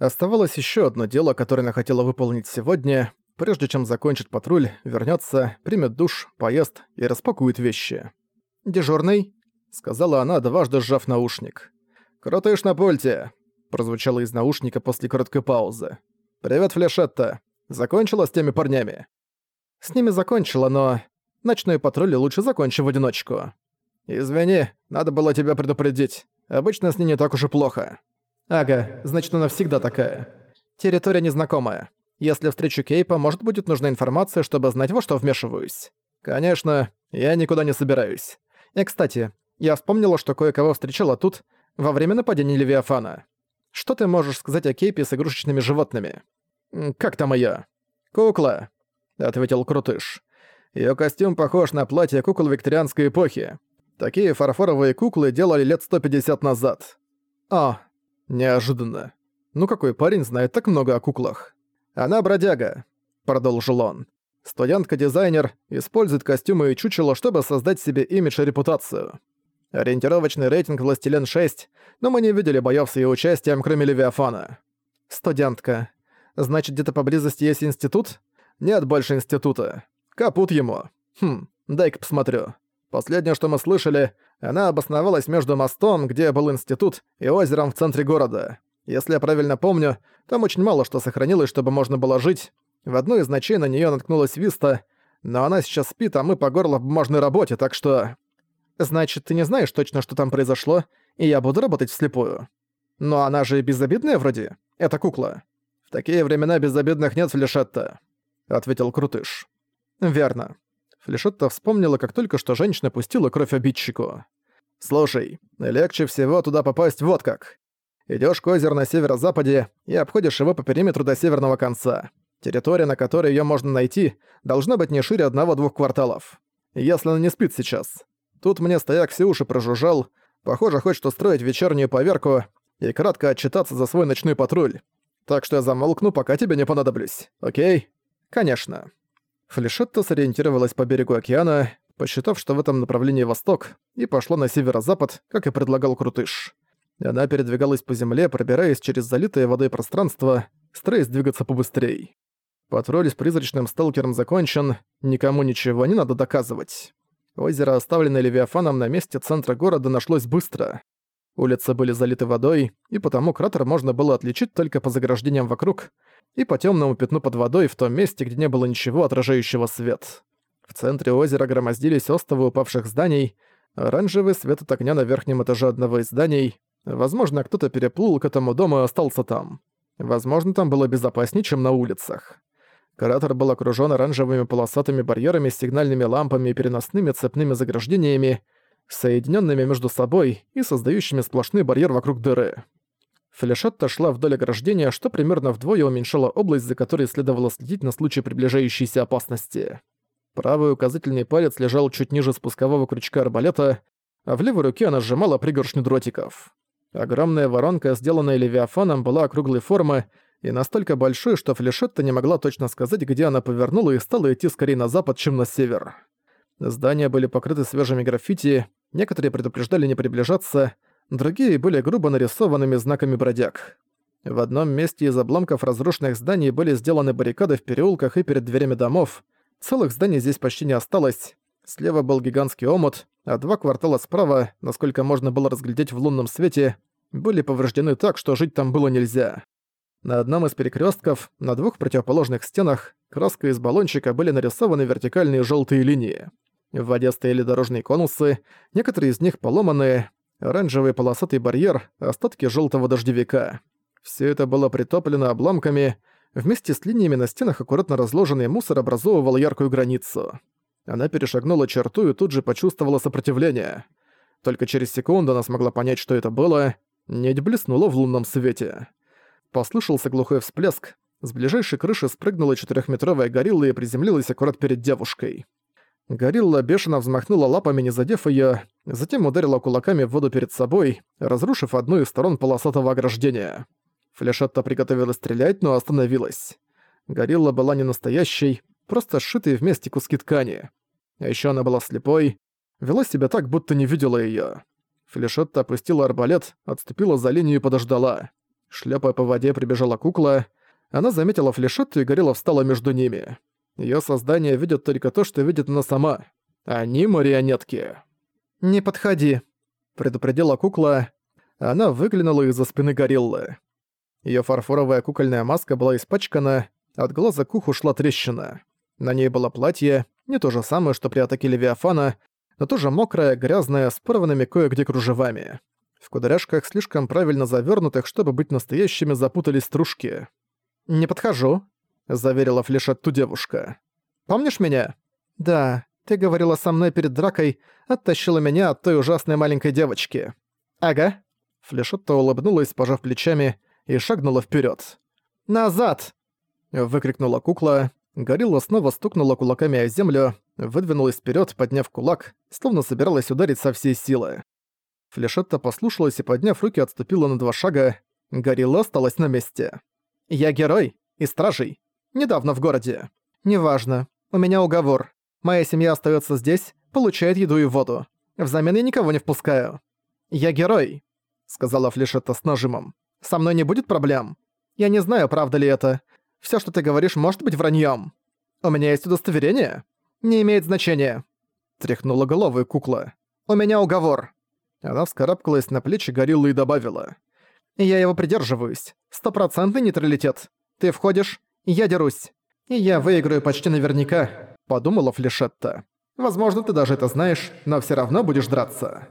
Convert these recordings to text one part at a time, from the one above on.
Оставалось еще одно дело, которое она хотела выполнить сегодня, прежде чем закончит патруль, вернется, примет душ, поест и распакует вещи. «Дежурный?» — сказала она, дважды сжав наушник. «Крутыш на пульте!» — прозвучало из наушника после короткой паузы. «Привет, Флешетта! Закончила с теми парнями?» «С ними закончила, но... Ночной патруль лучше закончи в одиночку». «Извини, надо было тебя предупредить. Обычно с ней не так уж и плохо». «Ага, значит, она всегда такая. Территория незнакомая. Если встречу Кейпа, может, будет нужна информация, чтобы знать, во что вмешиваюсь». «Конечно, я никуда не собираюсь. И, кстати, я вспомнила, что кое-кого встречала тут во время нападения Левиафана. Что ты можешь сказать о Кейпе с игрушечными животными?» «Как там её?» «Кукла», — ответил Крутыш. Её костюм похож на платье кукол викторианской эпохи. Такие фарфоровые куклы делали лет 150 назад. А, неожиданно. Ну какой парень знает так много о куклах? Она бродяга, продолжил он. Студентка-дизайнер использует костюмы и чучело, чтобы создать себе имидж и репутацию. Ориентировочный рейтинг «Властелин 6», но мы не видели боёв с её участием, кроме Левиафана. Студентка. Значит, где-то поблизости есть институт? Нет больше института. Капут ему. Хм, дай-ка посмотрю. Последнее, что мы слышали, она обосновалась между мостом, где был институт, и озером в центре города. Если я правильно помню, там очень мало что сохранилось, чтобы можно было жить. В одной из ночей на неё наткнулась Виста, но она сейчас спит, а мы по горло в бумажной работе, так что... Значит, ты не знаешь точно, что там произошло, и я буду работать вслепую. Но она же безобидная вроде. Это кукла. В такие времена безобидных нет флешетта, ответил Крутыш. Верно. Флешетта вспомнила, как только что женщина пустила кровь обидчику. «Слушай, легче всего туда попасть вот как. Идёшь к озеру на северо-западе и обходишь его по периметру до северного конца. Территория, на которой её можно найти, должна быть не шире одного-двух кварталов. Если она не спит сейчас. Тут мне стояк все уши прожужжал, похоже, хочет устроить вечернюю поверку и кратко отчитаться за свой ночной патруль. Так что я замолкну, пока тебе не понадоблюсь, окей? Конечно. Флешетта сориентировалась по берегу океана, посчитав, что в этом направлении восток, и пошла на северо-запад, как и предлагал Крутыш. Она передвигалась по земле, пробираясь через залитое водой пространство, стараясь двигаться побыстрее. Патруль с призрачным сталкером закончен, никому ничего не надо доказывать. Озеро, оставленное Левиафаном на месте центра города, нашлось быстро. Улицы были залиты водой, и потому кратер можно было отличить только по заграждениям вокруг и по темному пятну под водой в том месте, где не было ничего отражающего свет. В центре озера громоздились остовы упавших зданий, оранжевый свет от огня на верхнем этаже одного из зданий. Возможно, кто-то переплыл к этому дому и остался там. Возможно, там было безопаснее, чем на улицах. Кратер был окружён оранжевыми полосатыми барьерами сигнальными лампами и переносными цепными заграждениями, соединенными между собой и создающими сплошной барьер вокруг дыры. Флешетта шла вдоль ограждения, что примерно вдвое уменьшало область, за которой следовало следить на случай приближающейся опасности. Правый указательный палец лежал чуть ниже спускового крючка арбалета, а в левой руке она сжимала пригоршню дротиков. Огромная воронка, сделанная Левиафаном, была округлой формы и настолько большой, что Флешетта не могла точно сказать, где она повернула и стала идти скорее на запад, чем на север. Здания были покрыты свежими граффити, некоторые предупреждали не приближаться, другие были грубо нарисованными знаками бродяг. В одном месте из обломков разрушенных зданий были сделаны баррикады в переулках и перед дверями домов. Целых зданий здесь почти не осталось. Слева был гигантский омут, а два квартала справа, насколько можно было разглядеть в лунном свете, были повреждены так, что жить там было нельзя. На одном из перекрестков, на двух противоположных стенах, краской из баллончика были нарисованы вертикальные желтые линии. В воде стояли дорожные конусы, некоторые из них поломанные, оранжевый полосатый барьер, остатки желтого дождевика. Все это было притоплено обломками, вместе с линиями на стенах аккуратно разложенный мусор образовывал яркую границу. Она перешагнула черту и тут же почувствовала сопротивление. Только через секунду она смогла понять, что это было. Нить блеснула в лунном свете. Послышался глухой всплеск. С ближайшей крыши спрыгнула четырехметровая горилла и приземлилась аккурат перед девушкой. Горилла бешено взмахнула лапами, не задев её, затем ударила кулаками в воду перед собой, разрушив одну из сторон полосатого ограждения. Флешетта приготовилась стрелять, но остановилась. Горилла была не настоящей, просто сшитые вместе куски ткани. А ещё она была слепой, вела себя так, будто не видела её. Флешетта опустила арбалет, отступила за линию и подождала. Шлепая по воде прибежала кукла. Она заметила флешетту и горела встала между ними. Её создание видит только то, что видит она сама. Они марионетки. «Не подходи», — предупредила кукла. Она выглянула из-за спины гориллы. Её фарфоровая кукольная маска была испачкана, от глаза к уху шла трещина. На ней было платье, не то же самое, что при атаке Левиафана, но тоже мокрое, грязное, с порванными кое-где кружевами. В кудряшках, слишком правильно завернутых, чтобы быть настоящими, запутались стружки. «Не подхожу», — заверила Флешетту девушка. «Помнишь меня?» «Да, ты говорила со мной перед дракой, оттащила меня от той ужасной маленькой девочки». «Ага». Флешетта улыбнулась, пожав плечами, и шагнула вперед. «Назад!» — выкрикнула кукла. Горилла снова стукнула кулаками о землю, выдвинулась вперед, подняв кулак, словно собиралась ударить со всей силы. Флешетта послушалась и, подняв руки, отступила на два шага. Горилла осталась на месте. «Я герой и стражей. Недавно в городе. Неважно. У меня уговор. Моя семья остается здесь, получает еду и воду. Взамен я никого не впускаю. Я герой», — сказала Флешетта с нажимом. «Со мной не будет проблем. Я не знаю, правда ли это. Все, что ты говоришь, может быть враньем. У меня есть удостоверение? Не имеет значения». Тряхнула головой кукла. «У меня уговор». Она вскарабкалась на плечи гориллы и добавила. «Я его придерживаюсь. Стопроцентный нейтралитет. Ты входишь, я дерусь. И я выиграю почти наверняка», — подумала Флешетта. «Возможно, ты даже это знаешь, но все равно будешь драться».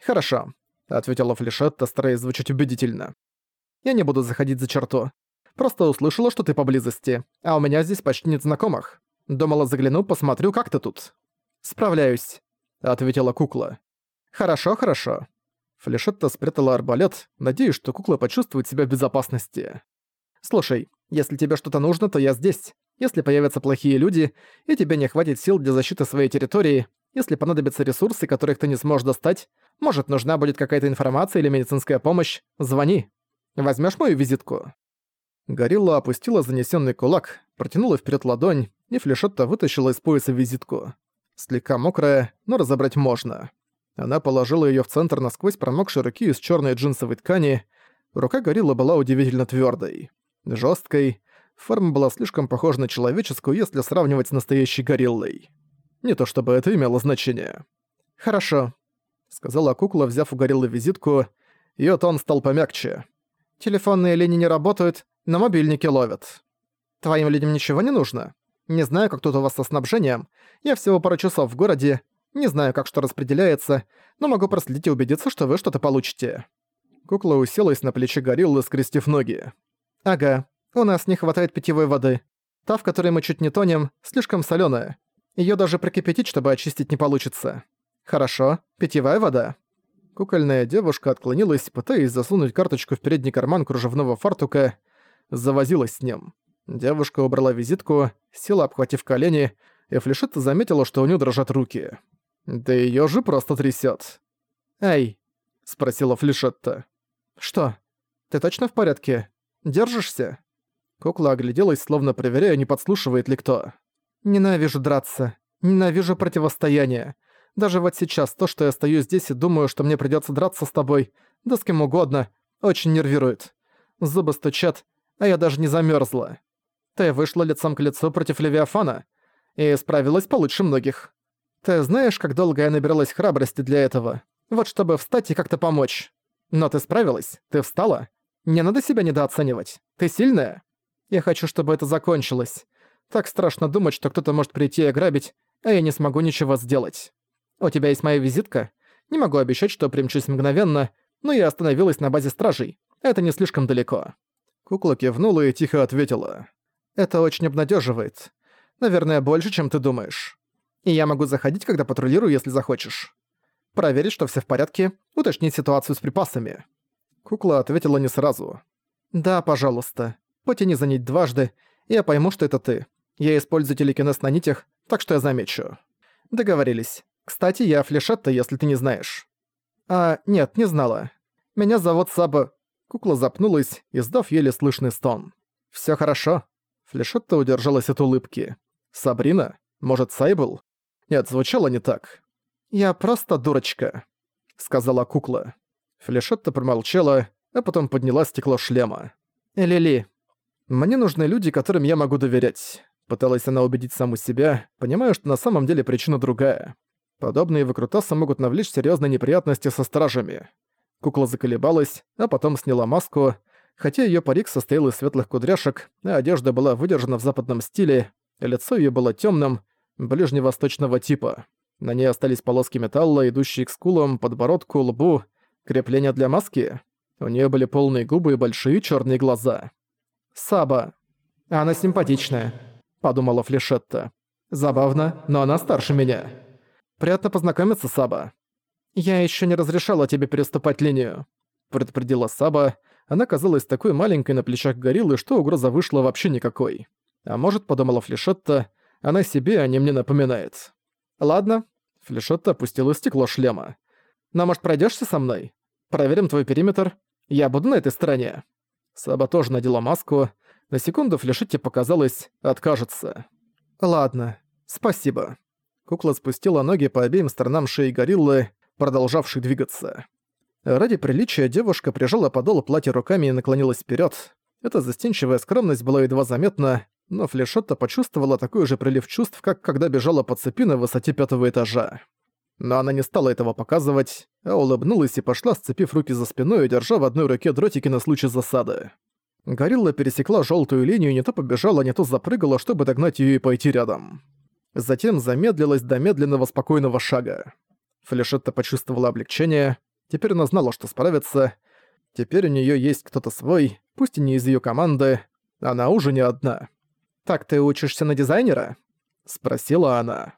«Хорошо», — ответила Флешетта, стараясь звучать убедительно. «Я не буду заходить за черту. Просто услышала, что ты поблизости, а у меня здесь почти нет знакомых. Думала, загляну, посмотрю, как ты тут». «Справляюсь», — ответила кукла. «Хорошо, хорошо». Флешетта спрятала арбалет, надеясь, что кукла почувствует себя в безопасности. «Слушай, если тебе что-то нужно, то я здесь. Если появятся плохие люди, и тебе не хватит сил для защиты своей территории, если понадобятся ресурсы, которых ты не сможешь достать, может, нужна будет какая-то информация или медицинская помощь, звони. Возьмешь мою визитку?» Горилла опустила занесенный кулак, протянула вперед ладонь, и Флешетта вытащила из пояса визитку. Слегка мокрая, но разобрать можно. Она положила ее в центр насквозь промокшей руки из черной джинсовой ткани. Рука гориллы была удивительно твердой, жесткой. Форма была слишком похожа на человеческую, если сравнивать с настоящей гориллой. Не то чтобы это имело значение. «Хорошо», — сказала кукла, взяв у гориллы визитку. Её тон стал помягче. «Телефонные линии не работают, на мобильнике ловят. Твоим людям ничего не нужно? Не знаю, как тут у вас со снабжением. Я всего пару часов в городе. Не знаю, как что распределяется, но могу проследить и убедиться, что вы что-то получите». Кукла уселась на плечи гориллы, скрестив ноги. «Ага, у нас не хватает питьевой воды. Та, в которой мы чуть не тонем, слишком солёная. Её даже прокипятить, чтобы очистить, не получится. Хорошо, питьевая вода». Кукольная девушка отклонилась, пытаясь засунуть карточку в передний карман кружевного фартука, завозилась с ним. Девушка убрала визитку, села, обхватив колени, и Флешетта заметила, что у нее дрожат руки. Да ее же просто трясет. «Эй!» — спросила Флешетта. «Что? Ты точно в порядке? Держишься?» Кукла огляделась, словно проверяя, не подслушивает ли кто. «Ненавижу драться. Ненавижу противостояние. Даже вот сейчас то, что я стою здесь и думаю, что мне придется драться с тобой, да с кем угодно, очень нервирует. Зубы стучат, а я даже не замерзла. Ты вышла лицом к лицу против Левиафана и справилась получше многих. Ты знаешь, как долго я набиралась храбрости для этого, вот чтобы встать и как-то помочь. Но ты справилась, ты встала. Не надо себя недооценивать. Ты сильная. Я хочу, чтобы это закончилось. Так страшно думать, что кто-то может прийти и ограбить, а я не смогу ничего сделать. У тебя есть моя визитка. Не могу обещать, что примчусь мгновенно, но я остановилась на базе стражей. Это не слишком далеко. Кукла кивнула и тихо ответила. «Это очень обнадеживает. Наверное, больше, чем ты думаешь. И я могу заходить, когда патрулирую, если захочешь. Проверить, что все в порядке, уточнить ситуацию с припасами». Кукла ответила не сразу. «Да, пожалуйста. Потяни за нить дважды, я пойму, что это ты. Я использую телекинез на нитях, так что я замечу». Договорились. Кстати, я Флешетта, если ты не знаешь. А, нет, не знала. Меня зовут Саба... Кукла запнулась, издав еле слышный стон. «Всё хорошо?» Флешетта удержалась от улыбки. «Сабрина? Может, Сайбл?» Нет, звучало не так. «Я просто дурочка», — сказала кукла. Флешетта промолчала, а потом подняла стекло шлема. «Лили, мне нужны люди, которым я могу доверять». Пыталась она убедить саму себя, понимая, что на самом деле причина другая. Подобные выкрутасы могут навлечь серьезные неприятности со стражами. Кукла заколебалась, а потом сняла маску. Хотя ее парик состоял из светлых кудряшек, а одежда была выдержана в западном стиле, лицо ее было темным, ближневосточного типа. На ней остались полоски металла, идущие к скулам, подбородку, лбу, крепления для маски. У нее были полные губы и большие черные глаза. «Саба. Она симпатичная», — подумала Флешетта. «Забавно, но она старше меня. Приятно познакомиться, Саба». «Я еще не разрешала тебе переступать линию», — предупредила Саба. Она казалась такой маленькой на плечах гориллы, что угроза вышла вообще никакой. А может, подумала Флешетта, она себе, а не мне напоминает. «Ладно». Флешетта опустила стекло шлема. «Но, может, пройдешься со мной? Проверим твой периметр. Я буду на этой стороне». Саба тоже надела маску. На секунду Флешетте показалось «откажется». «Ладно, спасибо». Кукла спустила ноги по обеим сторонам шеи гориллы, продолжавший двигаться. Ради приличия девушка прижала подол платья руками и наклонилась вперед. Эта застенчивая скромность была едва заметна, но Флешотта почувствовала такой же прилив чувств, как когда бежала по цепи на высоте пятого этажа. Но она не стала этого показывать, а улыбнулась и пошла, сцепив руки за спиной и держа в одной руке дротики на случай засады. Горилла пересекла желтую линию и не то побежала, не то запрыгала, чтобы догнать ее и пойти рядом. Затем замедлилась до медленного спокойного шага. Флешетта почувствовала облегчение. Теперь она знала, что справится. Теперь у нее есть кто-то свой, пусть и не из ее команды. Она уже не одна. «Так ты учишься на дизайнера?» — спросила она.